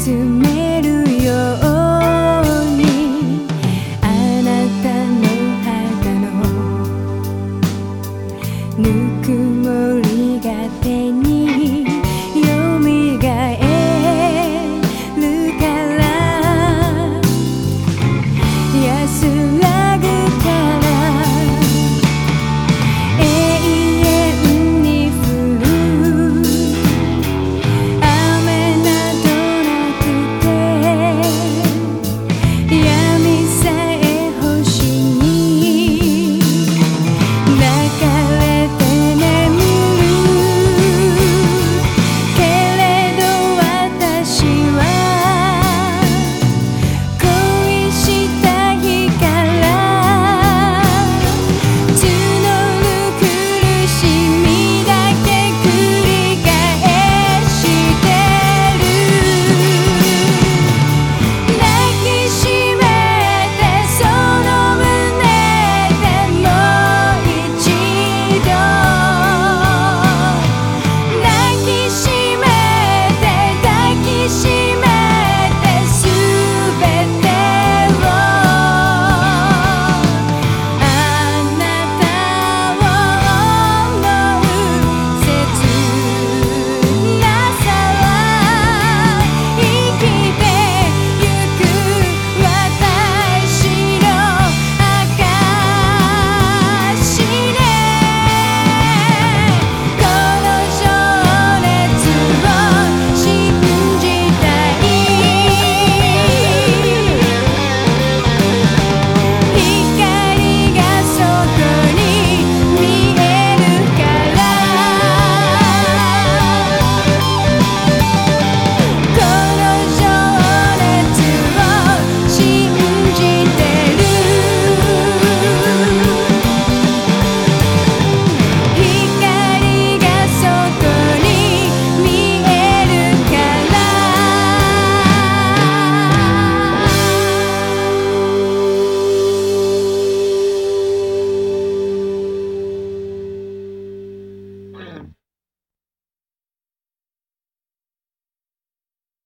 沈める